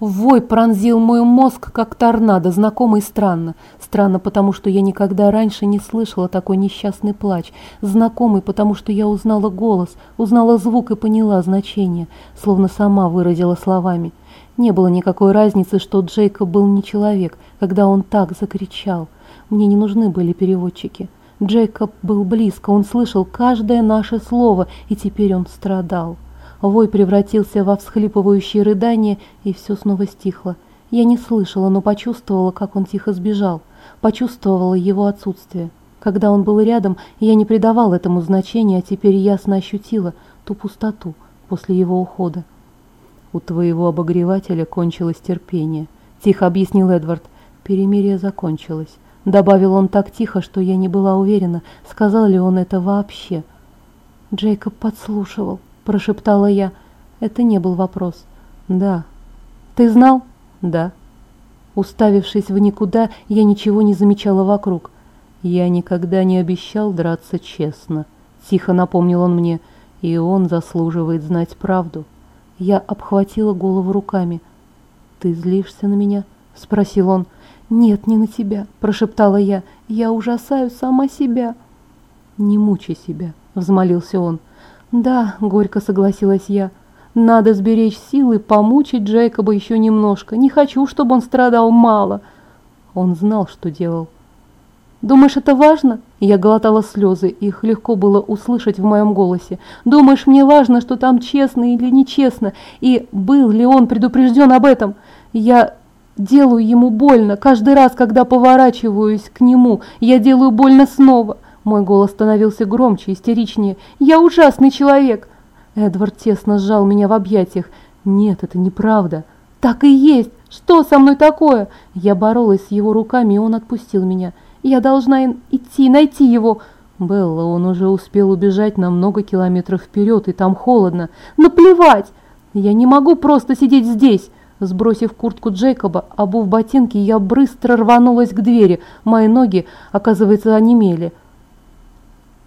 Вой пронзил мой мозг, как торнадо, знакомо и странно. Странно, потому что я никогда раньше не слышала такой несчастный плач. Знакомый, потому что я узнала голос, узнала звук и поняла значение, словно сама выразила словами. Не было никакой разницы, что Джейкоб был не человек, когда он так закричал. Мне не нужны были переводчики. Джейкоб был близко, он слышал каждое наше слово, и теперь он страдал. Вой превратился во всхлипывающее рыдание, и все снова стихло. Я не слышала, но почувствовала, как он тихо сбежал. Почувствовала его отсутствие. Когда он был рядом, я не придавала этому значения, а теперь ясно ощутила ту пустоту после его ухода. «У твоего обогревателя кончилось терпение», — тихо объяснил Эдвард. «Перемирие закончилось». Добавил он так тихо, что я не была уверена, сказал ли он это вообще. Джейкоб подслушивал прошептала я. Это не был вопрос. Да. Ты знал? Да. Уставившись в никуда, я ничего не замечала вокруг. Я никогда не обещал драться честно. Тихо напомнил он мне, и он заслуживает знать правду. Я обхватила голову руками. «Ты злишься на меня?» — спросил он. «Нет, не на тебя», — прошептала я. «Я ужасаю сама себя». «Не мучай себя», — взмолился он. «Да», — горько согласилась я, — «надо сберечь силы, помучить Джейкоба еще немножко. Не хочу, чтобы он страдал мало». Он знал, что делал. «Думаешь, это важно?» Я глотала слезы, их легко было услышать в моем голосе. «Думаешь, мне важно, что там честно или нечестно? И был ли он предупрежден об этом? Я делаю ему больно. Каждый раз, когда поворачиваюсь к нему, я делаю больно снова». Мой голос становился громче, истеричнее. «Я ужасный человек!» Эдвард тесно сжал меня в объятиях. «Нет, это неправда». «Так и есть! Что со мной такое?» Я боролась с его руками, и он отпустил меня. «Я должна идти, найти его!» «Белла, он уже успел убежать на много километров вперед, и там холодно. Наплевать! Я не могу просто сидеть здесь!» Сбросив куртку Джейкоба, обув ботинки, я быстро рванулась к двери. Мои ноги, оказывается, онемели.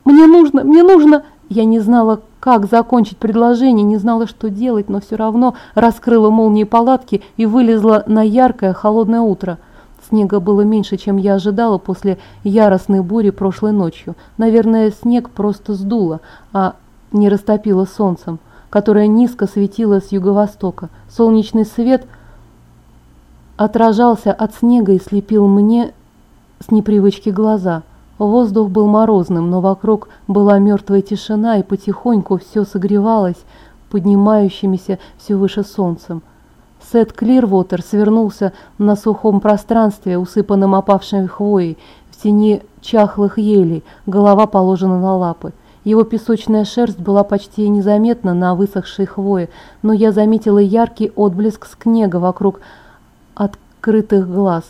Мне нужно, мне нужно!» Я не знала, как закончить предложение, не знала, что делать, но все равно раскрыла молнии палатки и вылезла на яркое холодное утро. Снега было меньше, чем я ожидала после яростной бури прошлой ночью. Наверное, снег просто сдуло, а не растопило солнцем, которое низко светило с юго-востока. Солнечный свет отражался от снега и слепил мне с непривычки глаза – Воздух был морозным, но вокруг была мертвая тишина, и потихоньку все согревалось поднимающимися все выше солнцем. Сет Клирвотер свернулся на сухом пространстве, усыпанном опавшей хвоей, в тени чахлых елей, голова положена на лапы. Его песочная шерсть была почти незаметна на высохшей хвое, но я заметила яркий отблеск снега вокруг открытых глаз.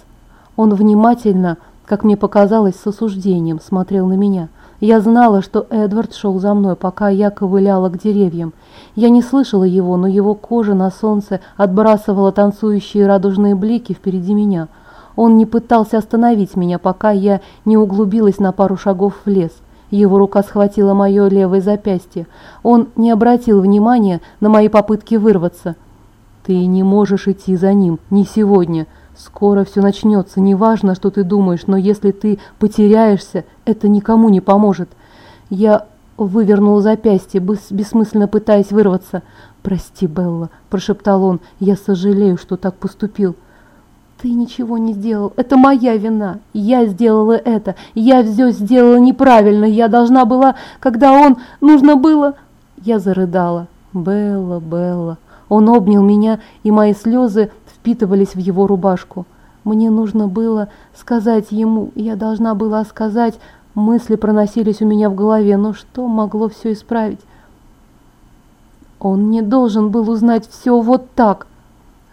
Он внимательно как мне показалось, с осуждением смотрел на меня. Я знала, что Эдвард шел за мной, пока я ковыляла к деревьям. Я не слышала его, но его кожа на солнце отбрасывала танцующие радужные блики впереди меня. Он не пытался остановить меня, пока я не углубилась на пару шагов в лес. Его рука схватила мое левое запястье. Он не обратил внимания на мои попытки вырваться. «Ты не можешь идти за ним, не сегодня», Скоро все начнется, неважно, что ты думаешь, но если ты потеряешься, это никому не поможет. Я вывернул запястье, бессмысленно пытаясь вырваться. «Прости, Белла», – прошептал он, – «я сожалею, что так поступил». «Ты ничего не сделал, это моя вина, я сделала это, я все сделала неправильно, я должна была, когда он, нужно было...» Я зарыдала. «Белла, Белла». Он обнял меня, и мои слезы впитывались в его рубашку. Мне нужно было сказать ему, я должна была сказать, мысли проносились у меня в голове, но что могло все исправить? Он не должен был узнать все вот так.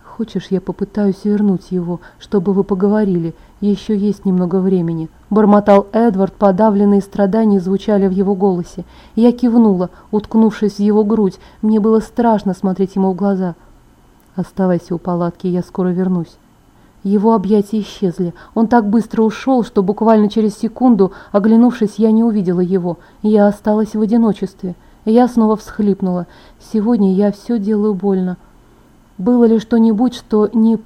Хочешь, я попытаюсь вернуть его, чтобы вы поговорили? Еще есть немного времени. Бормотал Эдвард, подавленные страдания звучали в его голосе. Я кивнула, уткнувшись в его грудь. Мне было страшно смотреть ему в глаза. «Оставайся у палатки, я скоро вернусь». Его объятия исчезли. Он так быстро ушел, что буквально через секунду, оглянувшись, я не увидела его. Я осталась в одиночестве. Я снова всхлипнула. Сегодня я все делаю больно. Было ли что-нибудь, что не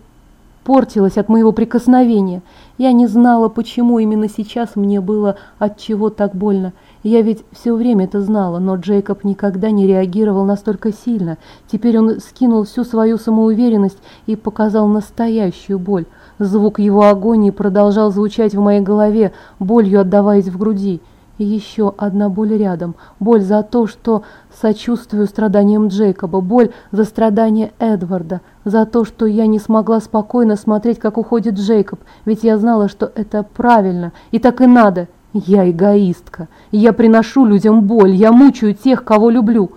портилось от моего прикосновения? Я не знала, почему именно сейчас мне было от чего так больно. Я ведь все время это знала, но Джейкоб никогда не реагировал настолько сильно. Теперь он скинул всю свою самоуверенность и показал настоящую боль. Звук его агонии продолжал звучать в моей голове, болью отдаваясь в груди. Еще одна боль рядом. Боль за то, что сочувствую страданиям Джейкоба. Боль за страдания Эдварда. За то, что я не смогла спокойно смотреть, как уходит Джейкоб. Ведь я знала, что это правильно. И так и надо. Я эгоистка. Я приношу людям боль. Я мучаю тех, кого люблю.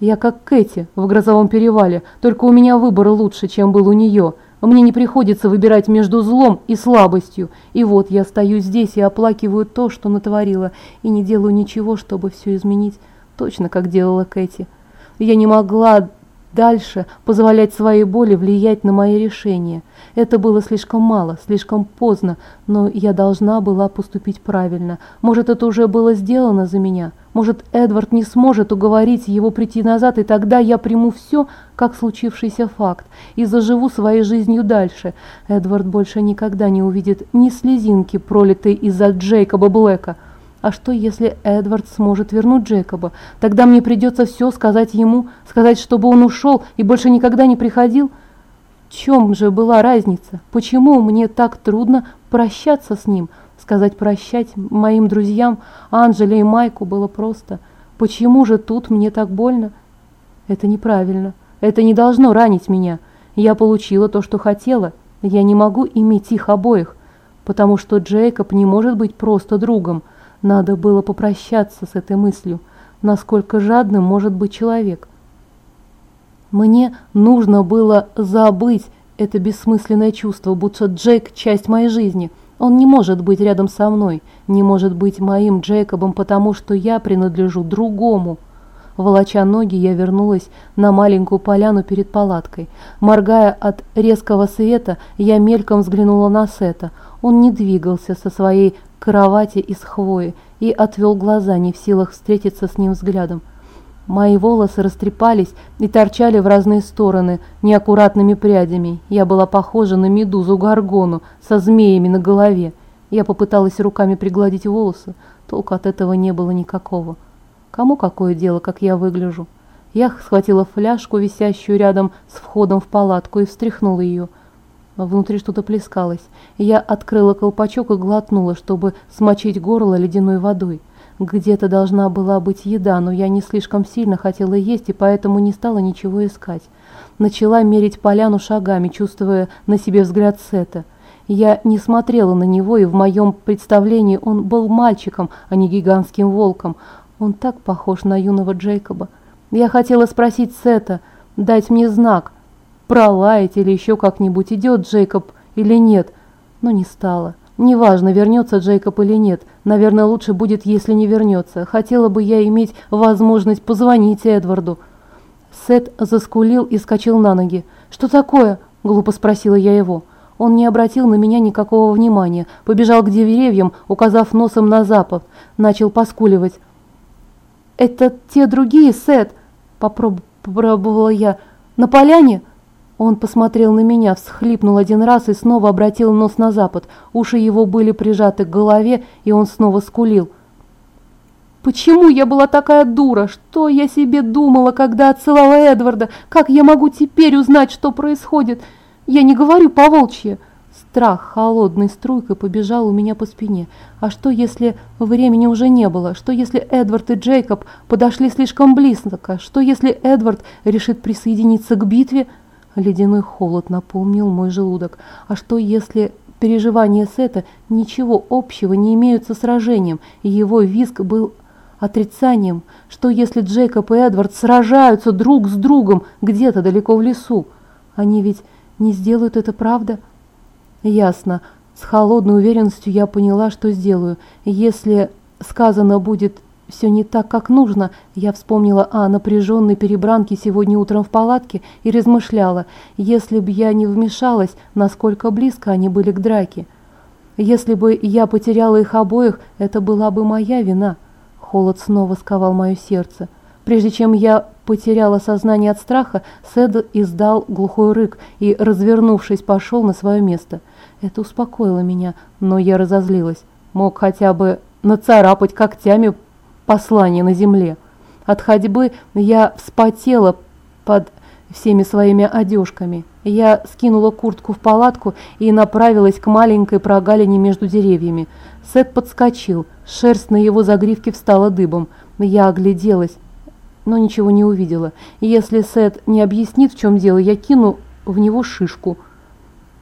Я как Кэти в грозовом перевале. Только у меня выбор лучше, чем был у нее. Мне не приходится выбирать между злом и слабостью. И вот я стою здесь и оплакиваю то, что натворила, и не делаю ничего, чтобы все изменить, точно как делала Кэти. Я не могла дальше позволять своей боли влиять на мои решения. Это было слишком мало, слишком поздно, но я должна была поступить правильно. Может, это уже было сделано за меня? Может, Эдвард не сможет уговорить его прийти назад, и тогда я приму все, как случившийся факт, и заживу своей жизнью дальше. Эдвард больше никогда не увидит ни слезинки, пролитой из-за Джейкоба Блэка. А что, если Эдвард сможет вернуть Джейкоба? Тогда мне придется все сказать ему, сказать, чтобы он ушел и больше никогда не приходил? В чем же была разница? Почему мне так трудно прощаться с ним? Сказать прощать моим друзьям Анжеле и Майку было просто. Почему же тут мне так больно? Это неправильно. Это не должно ранить меня. Я получила то, что хотела. Я не могу иметь их обоих, потому что Джейкоб не может быть просто другом. Надо было попрощаться с этой мыслью. Насколько жадным может быть человек? Мне нужно было забыть это бессмысленное чувство, будто Джейк – часть моей жизни – он не может быть рядом со мной, не может быть моим Джейкобом, потому что я принадлежу другому. Волоча ноги, я вернулась на маленькую поляну перед палаткой. Моргая от резкого света, я мельком взглянула на Сета. Он не двигался со своей кровати из хвои и отвел глаза, не в силах встретиться с ним взглядом. Мои волосы растрепались и торчали в разные стороны неаккуратными прядями. Я была похожа на медузу Гаргону со змеями на голове. Я попыталась руками пригладить волосы, толку от этого не было никакого. Кому какое дело, как я выгляжу? Я схватила фляжку, висящую рядом с входом в палатку, и встряхнула ее. Внутри что-то плескалось. Я открыла колпачок и глотнула, чтобы смочить горло ледяной водой. Где-то должна была быть еда, но я не слишком сильно хотела есть и поэтому не стала ничего искать. Начала мерить поляну шагами, чувствуя на себе взгляд Сета. Я не смотрела на него, и в моем представлении он был мальчиком, а не гигантским волком. Он так похож на юного Джейкоба. Я хотела спросить Сета, дать мне знак, пролаять или еще как-нибудь, идет Джейкоб или нет, но не стала. Неважно, вернется Джейкоб или нет. Наверное, лучше будет, если не вернется. Хотела бы я иметь возможность позвонить Эдварду. Сет заскулил и скачал на ноги. «Что такое?» – глупо спросила я его. Он не обратил на меня никакого внимания. Побежал к деревьям, указав носом на запад. Начал поскуливать. «Это те другие, Сет?» – попробовала я. «На поляне?» Он посмотрел на меня, всхлипнул один раз и снова обратил нос на запад. Уши его были прижаты к голове, и он снова скулил. «Почему я была такая дура? Что я себе думала, когда отсылала Эдварда? Как я могу теперь узнать, что происходит? Я не говорю по-волчьи». Страх холодной струйкой побежал у меня по спине. А что, если времени уже не было? Что, если Эдвард и Джейкоб подошли слишком близко? Что, если Эдвард решит присоединиться к битве? Ледяной холод наполнил мой желудок. А что если переживания Сета ничего общего не имеют со сражением, и его визг был отрицанием? Что если Джейкоб и Эдвард сражаются друг с другом где-то далеко в лесу? Они ведь не сделают это, правда? Ясно. С холодной уверенностью я поняла, что сделаю. Если сказано будет все не так, как нужно. Я вспомнила о напряженной перебранке сегодня утром в палатке и размышляла, если бы я не вмешалась, насколько близко они были к драке. Если бы я потеряла их обоих, это была бы моя вина. Холод снова сковал мое сердце. Прежде чем я потеряла сознание от страха, Сет издал глухой рык и, развернувшись, пошел на свое место. Это успокоило меня, но я разозлилась. Мог хотя бы нацарапать когтями послание на земле. От ходьбы я вспотела под всеми своими одежками. Я скинула куртку в палатку и направилась к маленькой прогалине между деревьями. Сет подскочил, шерсть на его загривке встала дыбом. Я огляделась, но ничего не увидела. Если Сет не объяснит, в чем дело, я кину в него шишку.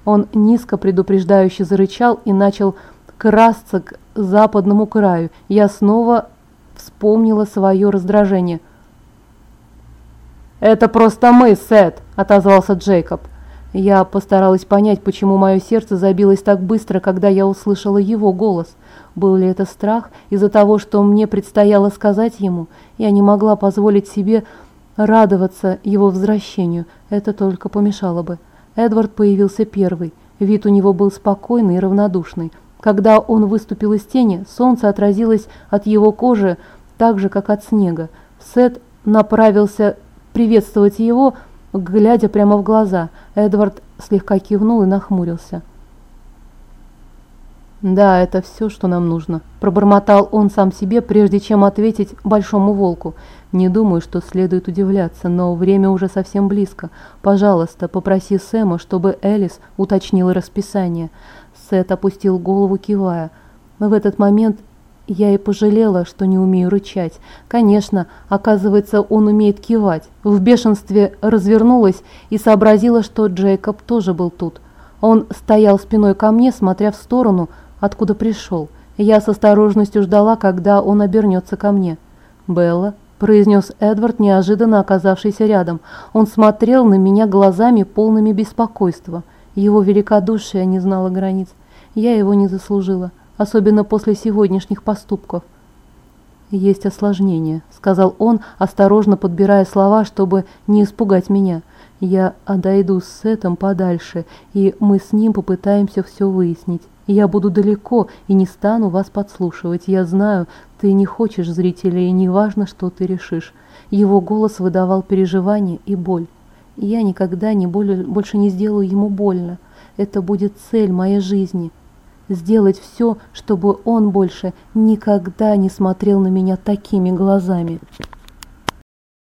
Он низко предупреждающе зарычал и начал красться к западному краю. Я снова вспомнила свое раздражение. «Это просто мы, Сет!» – отозвался Джейкоб. Я постаралась понять, почему мое сердце забилось так быстро, когда я услышала его голос. Был ли это страх из-за того, что мне предстояло сказать ему? Я не могла позволить себе радоваться его возвращению. Это только помешало бы. Эдвард появился первый. Вид у него был спокойный и равнодушный. Когда он выступил из тени, солнце отразилось от его кожи так же, как от снега. Сет направился приветствовать его, глядя прямо в глаза. Эдвард слегка кивнул и нахмурился. «Да, это все, что нам нужно», – пробормотал он сам себе, прежде чем ответить Большому Волку. «Не думаю, что следует удивляться, но время уже совсем близко. Пожалуйста, попроси Сэма, чтобы Элис уточнила расписание». Сет опустил голову, кивая. В этот момент я и пожалела, что не умею рычать. Конечно, оказывается, он умеет кивать. В бешенстве развернулась и сообразила, что Джейкоб тоже был тут. Он стоял спиной ко мне, смотря в сторону, откуда пришел. Я с осторожностью ждала, когда он обернется ко мне. «Белла», – произнес Эдвард, неожиданно оказавшийся рядом. Он смотрел на меня глазами, полными беспокойства. Его великодушие не знало границ. Я его не заслужила особенно после сегодняшних поступков. «Есть осложнение», — сказал он, осторожно подбирая слова, чтобы не испугать меня. «Я отойду с этим подальше, и мы с ним попытаемся все выяснить. Я буду далеко и не стану вас подслушивать. Я знаю, ты не хочешь зрителей, и неважно, что ты решишь». Его голос выдавал переживание и боль. Я никогда не более, больше не сделаю ему больно. Это будет цель моей жизни сделать все, чтобы он больше никогда не смотрел на меня такими глазами.